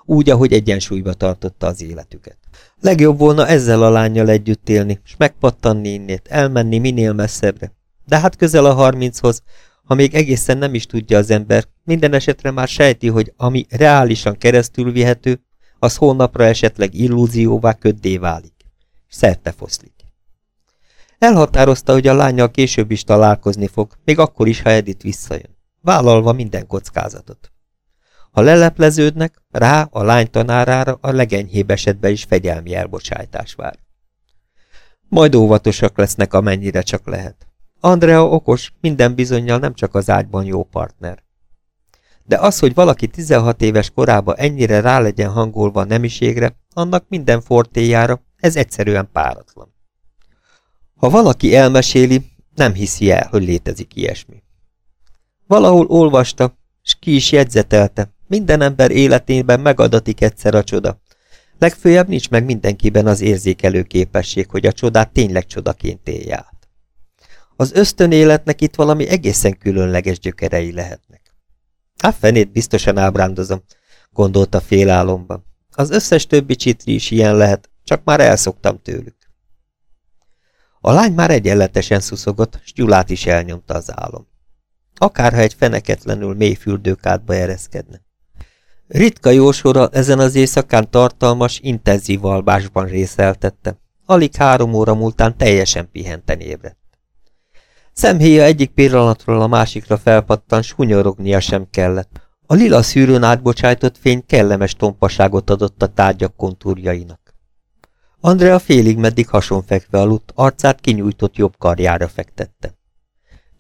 úgy, ahogy egyensúlyba tartotta az életüket. Legjobb volna ezzel a lányjal együtt élni, és megpattanni innét, elmenni minél messzebbre. De hát közel a harminchoz, ha még egészen nem is tudja az ember, minden esetre már sejti, hogy ami reálisan keresztül vihető, az holnapra esetleg illúzióvá köddé válik. Szerte foszlik. Elhatározta, hogy a lányjal később is találkozni fog, még akkor is, ha Edith visszajön, vállalva minden kockázatot. Ha lelepleződnek, rá a lány tanárára a legenyhébb esetben is fegyelmi elbocsájtás vár. Majd óvatosak lesznek, amennyire csak lehet. Andrea okos, minden bizonyal nem csak az ágyban jó partner. De az, hogy valaki 16 éves korába ennyire rá legyen hangolva a nemiségre, annak minden fortéjára, ez egyszerűen páratlan. Ha valaki elmeséli, nem hiszi el, hogy létezik ilyesmi. Valahol olvasta, s ki is jegyzetelte, minden ember életében megadatik egyszer a csoda. Legfőjebb nincs meg mindenkiben az érzékelő képesség, hogy a csodát tényleg csodaként élje át. Az ösztönéletnek itt valami egészen különleges gyökerei lehetnek. Hát fenét biztosan ábrándozom, gondolta félálomban. Az összes többi csitri is ilyen lehet, csak már elszoktam tőlük. A lány már egyenletesen szuszogott, s Gyulát is elnyomta az álom. Akárha egy feneketlenül mély fürdőkádba ereszkedne. Ritka jósora ezen az éjszakán tartalmas, intenzív alvásban részeltette. Alig három óra múltán teljesen pihenten ébredt. Szemhéja egyik pillanatról a másikra felpattan, s hunyorognia sem kellett. A lila szűrőn átbocsájtott fény kellemes tompaságot adott a tárgyak kontúrjainak. Andrea félig meddig hasonfekve aludt, arcát kinyújtott jobb karjára fektette.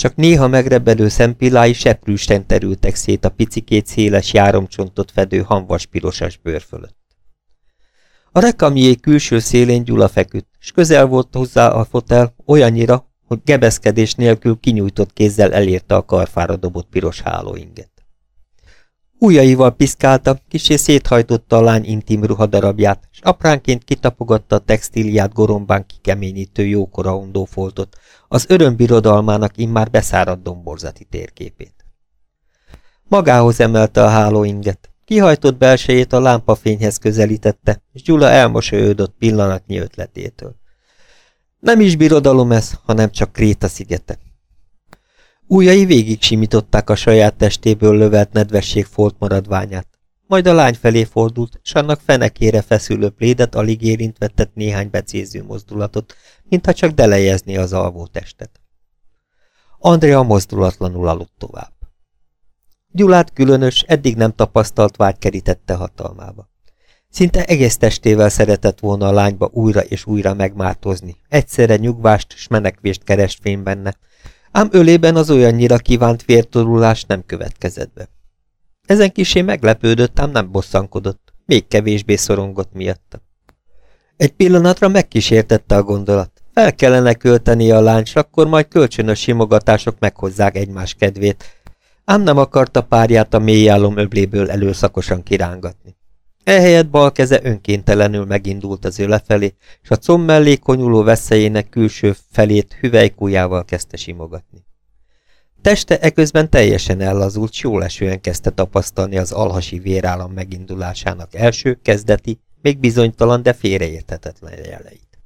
Csak néha megrebedő szempillái seprűsten terültek szét a picikét széles járomcsontot fedő hanvas pirosas bőr fölött. A rekamié külső szélén Gyula feküdt, s közel volt hozzá a fotel olyannyira, hogy gebeszkedés nélkül kinyújtott kézzel elérte a karfára dobott piros hálóinget. Ujjaival piszkálta, kisé széthajtotta a lány intim ruhadarabját, és apránként kitapogatta a textíliát gorombán kikeményítő jókora ondófoltot, az örömbirodalmának immár beszáradt domborzati térképét. Magához emelte a hálóinget, kihajtott belsejét a lámpafényhez közelítette, és Gyula elmosolyodott pillanatnyi ötletétől. Nem is birodalom ez, hanem csak Kréta szigete. Újjai végig simították a saját testéből lövelt nedvesség folt maradványát. Majd a lány felé fordult, s annak fenekére feszülő plédet alig érintve tett néhány becéző mozdulatot, mintha csak delejezné az alvó testet. Andrea mozdulatlanul aludt tovább. Gyulát különös, eddig nem tapasztalt vágy kerítette hatalmába. Szinte egész testével szeretett volna a lányba újra és újra megmártozni, egyszerre nyugvást s menekvést kerest fény benne, ám ölében az olyannyira kívánt vértorulás nem következett be. Ezen kisé meglepődött, ám nem bosszankodott, még kevésbé szorongott miatta. Egy pillanatra megkísértette a gondolat. Fel kellene költeni a lány, akkor majd kölcsönös simogatások meghozzák egymás kedvét, ám nem akarta párját a mélyálom öbléből előszakosan kirángatni. Ehelyett bal keze önkéntelenül megindult az ő lefelé, és a comb mellé konyuló veszélyének külső felét hüvelykújával kezdte simogatni. Teste eközben teljesen ellazult, s jól esően kezdte tapasztalni az alhasi vérállam megindulásának első, kezdeti, még bizonytalan, de félreérthetetlen jeleit.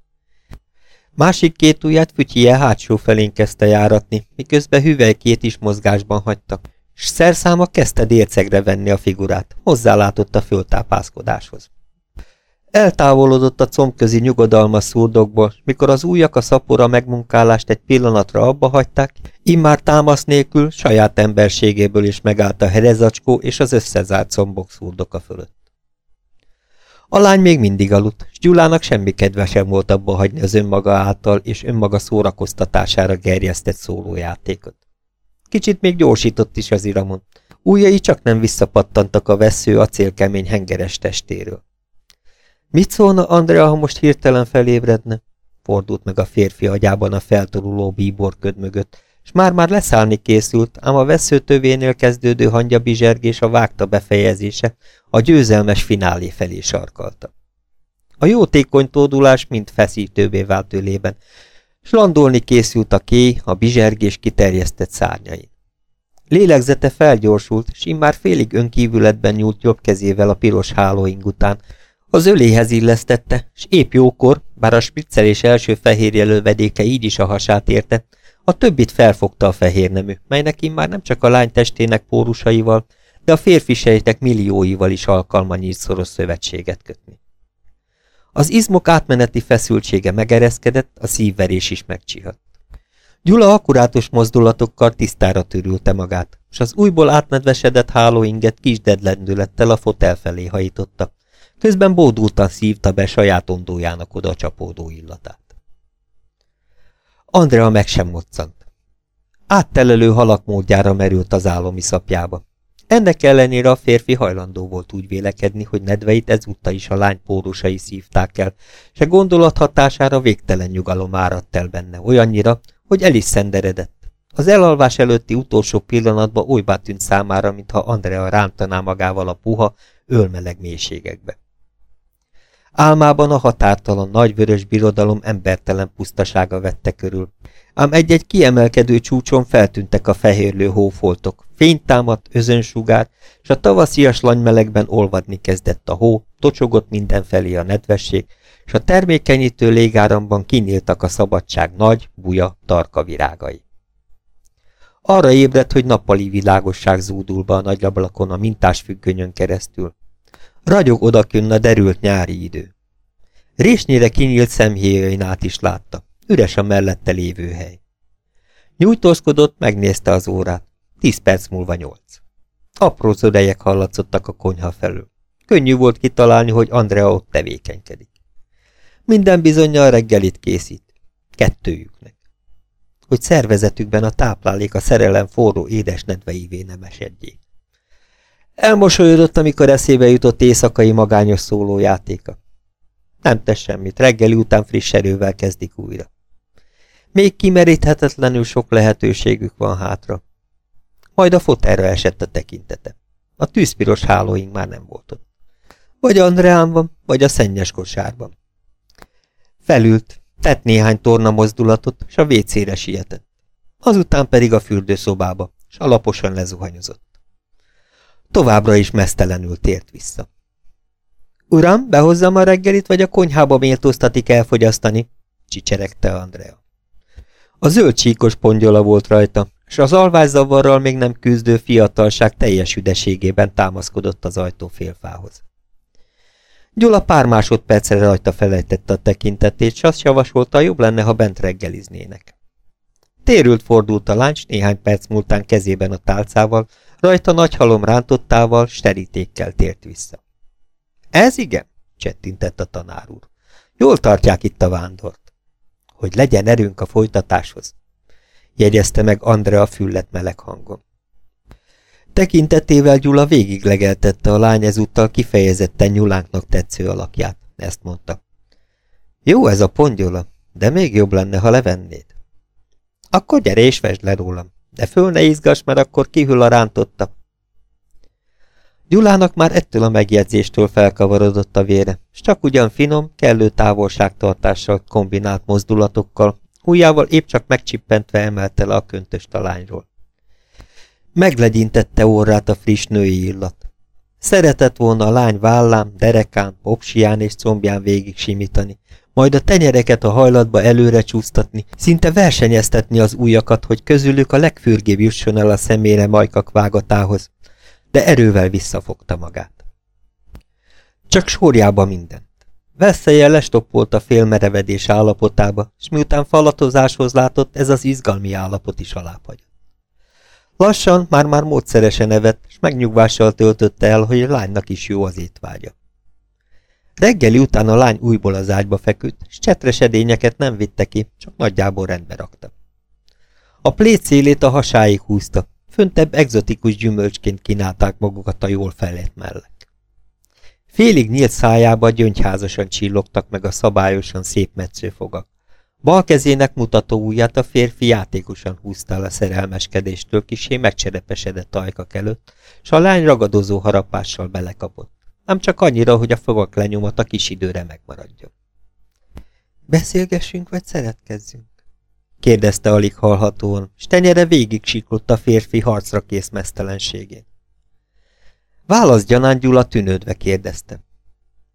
Másik két ujját fütyije hátsó felén kezdte járatni, miközben hüvelykét is mozgásban hagyta, s szerszáma kezdte dércegre venni a figurát, hozzálátott a föltápászkodáshoz. Eltávolodott a combközi nyugodalmas szurdokból, mikor az ujjak a szapora megmunkálást egy pillanatra abba hagyták, immár támasz nélkül saját emberségéből is megállt a herezacskó és az összezárt combok szurdoka fölött. A lány még mindig aludt, s Gyulának semmi kedve sem volt abba hagyni az önmaga által és önmaga szórakoztatására gerjesztett szólójátékot. Kicsit még gyorsított is az iramon. Újjai csak nem visszapattantak a vesző acélkemény hengeres testéről. Mit szólna Andrea, ha most hirtelen felébredne? Fordult meg a férfi agyában a feltoruló bíborköd mögött, és már-már leszállni készült, ám a vesző tövénél kezdődő hangya bizsergés a vágta befejezése, a győzelmes finálé felé sarkalta. A jótékony tódulás mind feszítővé vált ülében, s landolni készült a kéj, a bizsergés kiterjesztett szárnyain. Lélegzete felgyorsult, s immár félig önkívületben nyúlt jobb kezével a piros hálóing után, az öléhez illesztette, s épp jókor, bár a spiccelés első fehérje lövedéke így is a hasát érte, a többit felfogta a fehér nemű, melynek immár nem csak a lány testének pórusaival, de a férfi sejtek millióival is alkalma nyílt szoros szövetséget kötni. Az izmok átmeneti feszültsége megereszkedett, a szívverés is megcsihadt. Gyula akkurátus mozdulatokkal tisztára törülte magát, és az újból átnedvesedett hálóinget kis dedlendülettel a fotel felé hajította, közben bódultan szívta be saját ondójának oda csapódó illatát. Andrea meg sem moccant. Áttelelő halak módjára merült az álomi szapjába. Ennek ellenére a férfi hajlandó volt úgy vélekedni, hogy nedveit ezúttal is a lány pórusai szívták el, se gondolat hatására végtelen nyugalom áradt el benne, olyannyira, hogy el is szenderedett. Az elalvás előtti utolsó pillanatban olybá tűnt számára, mintha Andrea rántaná magával a puha, ölmeleg mélységekbe. Álmában a határtalan nagyvörös birodalom embertelen pusztasága vette körül, ám egy-egy kiemelkedő csúcson feltűntek a fehérlő hófoltok, fénytámadt özönsugár, s a tavaszias lanymelegben olvadni kezdett a hó, tocsogott mindenfelé a nedvesség, s a termékenyítő légáramban kinyíltak a szabadság nagy, buja, tarka virágai. Arra ébredt, hogy nappali világosság zúdul be a nagy ablakon a mintás függönyön keresztül. Ragyog odakünn a derült nyári idő. Résnyire kinyílt szemhéjain át is látta. Üres a mellette lévő hely. Nyújtózkodott, megnézte az órát. Tíz perc múlva nyolc. Apró zödejek hallatszottak a konyha felől. Könnyű volt kitalálni, hogy Andrea ott tevékenykedik. Minden bizonyal reggelit készít. Kettőjüknek. Hogy szervezetükben a táplálék a szerelem forró édes nedveivé nem esedjék. Elmosolyodott, amikor eszébe jutott éjszakai magányos szólójátéka. Nem tesz semmit, reggeli után friss erővel kezdik újra. Még kimeríthetetlenül sok lehetőségük van hátra. Majd a fotelre esett a tekintete. A tűzpiros hálóink már nem volt ott. Vagy Andreán van, vagy a szennyes kosárban. Felült, tett néhány torna mozdulatot, s a vécére sietett. Azután pedig a fürdőszobába, s alaposan lezuhanyozott. Továbbra is mesztelenül tért vissza. Uram, behozzam a reggelit, vagy a konyhába méltóztatik elfogyasztani? csicseregte Andrea. A zöld csíkos pongyola volt rajta, és az alvászavarral még nem küzdő fiatalság teljes üdeségében támaszkodott az ajtó félfához. Gyula pár másodpercre rajta felejtette a tekintetét, s azt javasolta, jobb lenne, ha bent reggeliznének. Térült fordult a lány, néhány perc múltán kezében a tálcával, rajta nagy halom rántottával, sterítékkel tért vissza. Ez igen, csettintett a tanár úr. Jól tartják itt a vándort. Hogy legyen erőnk a folytatáshoz, jegyezte meg Andrea füllet meleg hangon. Tekintetével Gyula végiglegeltette a lány ezúttal kifejezetten nyulánknak tetsző alakját, ezt mondta. Jó ez a pongyola, de még jobb lenne, ha levennéd. Akkor gyere és vesd le rólam, de föl ne izgass, mert akkor kihűl a rántotta. Gyulának már ettől a megjegyzéstől felkavarodott a vére, és csak ugyan finom, kellő távolságtartással kombinált mozdulatokkal, ujjával épp csak megcsippentve emelte le a köntöst a lányról. Meglegyintette órát a friss női illat. Szeretett volna a lány vállám, derekán, popsián és combján végig simítani, majd a tenyereket a hajlatba előre csúsztatni, szinte versenyeztetni az ujjakat, hogy közülük a legfürgébb jusson el a szemére majkak vágatához, de erővel visszafogta magát. Csak sorjába mindent. Vesszeje lestoppolt a félmerevedés állapotába, és miután falatozáshoz látott, ez az izgalmi állapot is alábbhagyott. Lassan, már-már módszeresen evett, és megnyugvással töltötte el, hogy a lánynak is jó az étvágya. Reggeli után a lány újból az ágyba feküdt, és csetres edényeket nem vitte ki, csak nagyjából rendbe rakta. A plét szélét a hasáig húzta, föntebb egzotikus gyümölcsként kínálták magukat a jól fejlett mellek. Félig nyílt szájába gyöngyházasan csillogtak meg a szabályosan szép metszőfogak. Bal kezének mutató ujját a férfi játékosan húzta el a szerelmeskedéstől kisé megcserepesedett ajkak előtt, s a lány ragadozó harapással belekapott. Nem csak annyira, hogy a fogak lenyomata kis időre megmaradjon. Beszélgessünk, vagy szeretkezzünk? Kérdezte alig hallhatóan, s tenyere végig siklott a férfi harcra kész mesztelenségén. Válasz gyanán Gyula tűnődve kérdezte.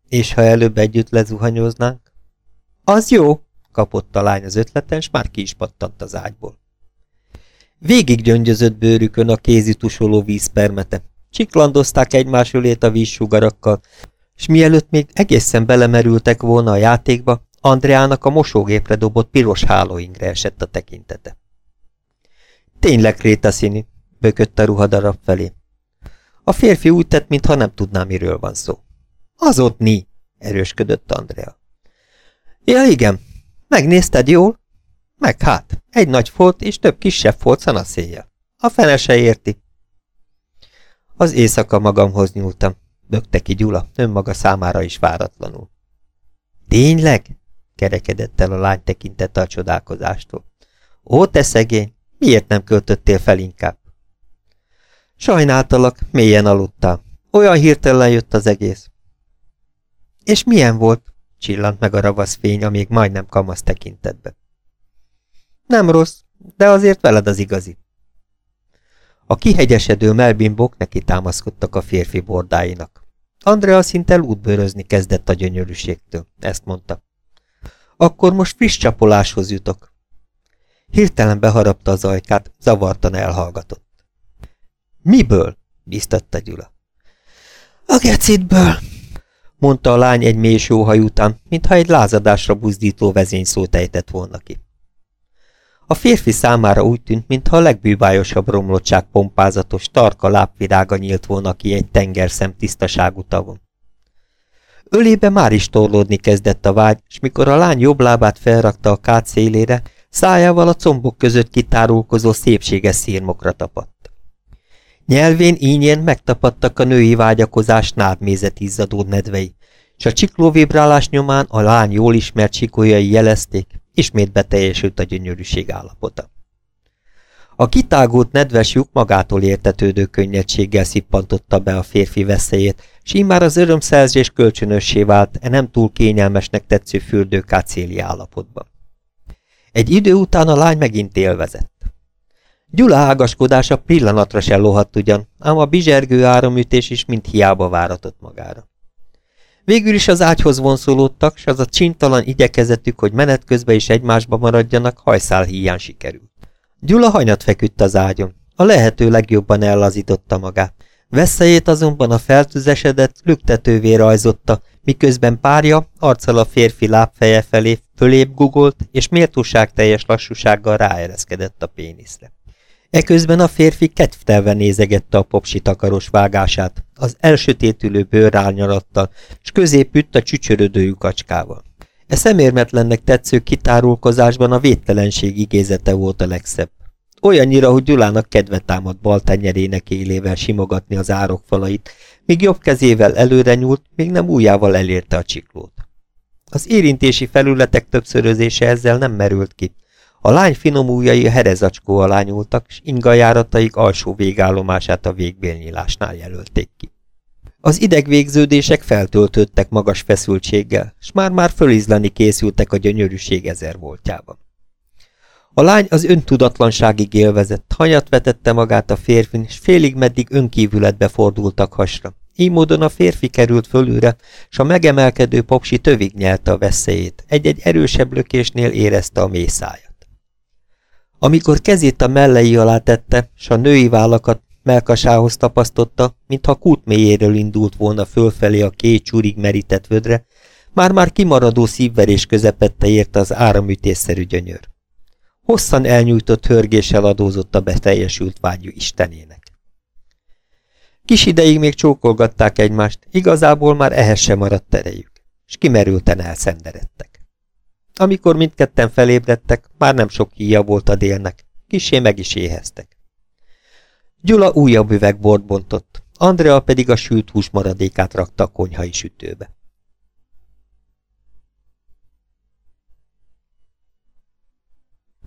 És ha előbb együtt lezuhanyoznánk? Az jó, kapott a lány az ötleten, s már ki is pattant az ágyból. Végig gyöngyözött bőrükön a kézi tusoló vízpermete. Csiklandozták egymás ülét a vízsugarakkal, s mielőtt még egészen belemerültek volna a játékba, Andreának a mosógépre dobott piros hálóingre esett a tekintete. Tényleg rétaszíni, bökött a ruhadarab felé. A férfi úgy tett, mintha nem tudná, miről van szó. Az ott ni, erősködött Andrea. Ja, igen, Megnézted jól? Meg hát, egy nagy folt és több kisebb folt szanaszéjjel. A fene se érti. Az éjszaka magamhoz nyúltam, bökte ki Gyula, önmaga számára is váratlanul. Tényleg? Kerekedett el a lány tekintette a csodálkozástól. Ó, te szegény, miért nem költöttél fel inkább? Sajnáltalak, mélyen aludtál. Olyan hirtelen jött az egész. És milyen volt? csillant meg a ravasz fény, amíg majdnem kamasz tekintetbe. Nem rossz, de azért veled az igazi. A kihegyesedő melbimbok neki támaszkodtak a férfi bordáinak. Andrea szinte útbőrözni kezdett a gyönyörűségtől, ezt mondta. Akkor most friss csapoláshoz jutok. Hirtelen beharapta az ajkát, zavartan elhallgatott. Miből? biztatta Gyula. A gecitből, mondta a lány egy mély sóhaj után, mintha egy lázadásra buzdító vezényszót ejtett volna ki. A férfi számára úgy tűnt, mintha a legbűbájosabb romlottság pompázatos, tarka lábvirága nyílt volna ki egy tengerszem tisztaságú tavon. Ölébe már is torlódni kezdett a vágy, és mikor a lány jobb lábát felrakta a kát szélére, szájával a combok között kitárulkozó szépséges szírmokra tapadt. Nyelvén ínyén megtapadtak a női vágyakozás nádmézet izzadó nedvei, és a csiklóvibrálás nyomán a lány jól ismert sikolyai jelezték, ismét beteljesült a gyönyörűség állapota. A kitágult nedves lyuk magától értetődő könnyedséggel szippantotta be a férfi veszélyét, s immár az örömszerzés kölcsönössé vált e nem túl kényelmesnek tetsző fürdőkácéli állapotban. Egy idő után a lány megint élvezett. Gyula ágaskodása pillanatra se lohadt ugyan, ám a bizsergő áramütés is mind hiába váratott magára. Végül is az ágyhoz vonszolódtak, s az a csintalan igyekezetük, hogy menet közben is egymásba maradjanak, hajszál híján sikerült. Gyula hanyat feküdt az ágyon, a lehető legjobban ellazította magát. Veszélyét azonban a feltüzesedett, lüktetővé rajzotta, miközben párja arccal a férfi lábfeje felé Fölébb gugolt, és méltóság teljes lassúsággal ráereszkedett a péniszre. Eközben a férfi kedvtelve nézegette a popsi takaros vágását, az elsötétülő bőrárnyalattal, és középütt a csücsörödő lyukacskával. E szemérmetlennek tetsző kitárulkozásban a védtelenség igézete volt a legszebb. Olyannyira, hogy Gyulának kedve támadt bal tenyerének élével simogatni az árokfalait, míg jobb kezével előre nyúlt, még nem újjával elérte a csiklót. Az érintési felületek többszörözése ezzel nem merült ki. A lány finom ujjai a herezacskó alá nyúltak, s ingajárataik alsó végállomását a végbélnyílásnál jelölték ki. Az idegvégződések feltöltöttek magas feszültséggel, s már-már fölizlani készültek a gyönyörűség ezer voltjában. A lány az öntudatlanságig élvezett, hanyat vetette magát a férfin, és félig meddig önkívületbe fordultak hasra. Így módon a férfi került fölülre, s a megemelkedő popsi tövig nyelte a veszélyét, egy-egy erősebb lökésnél érezte a mély szájat. Amikor kezét a mellei alá tette, s a női vállakat melkasához tapasztotta, mintha kút mélyéről indult volna fölfelé a két csúrig merített vödre, már-már kimaradó szívverés közepette érte az áramütésszerű gyönyör. Hosszan elnyújtott hörgéssel adózott a beteljesült vágyú istenének. Kis ideig még csókolgatták egymást, igazából már ehhez sem maradt terejük, és kimerülten elszenderedtek. Amikor mindketten felébredtek, már nem sok híja volt a délnek, kisé meg is éheztek. Gyula újabb üvegbort bontott, Andrea pedig a sült hús maradékát rakta a konyhai sütőbe.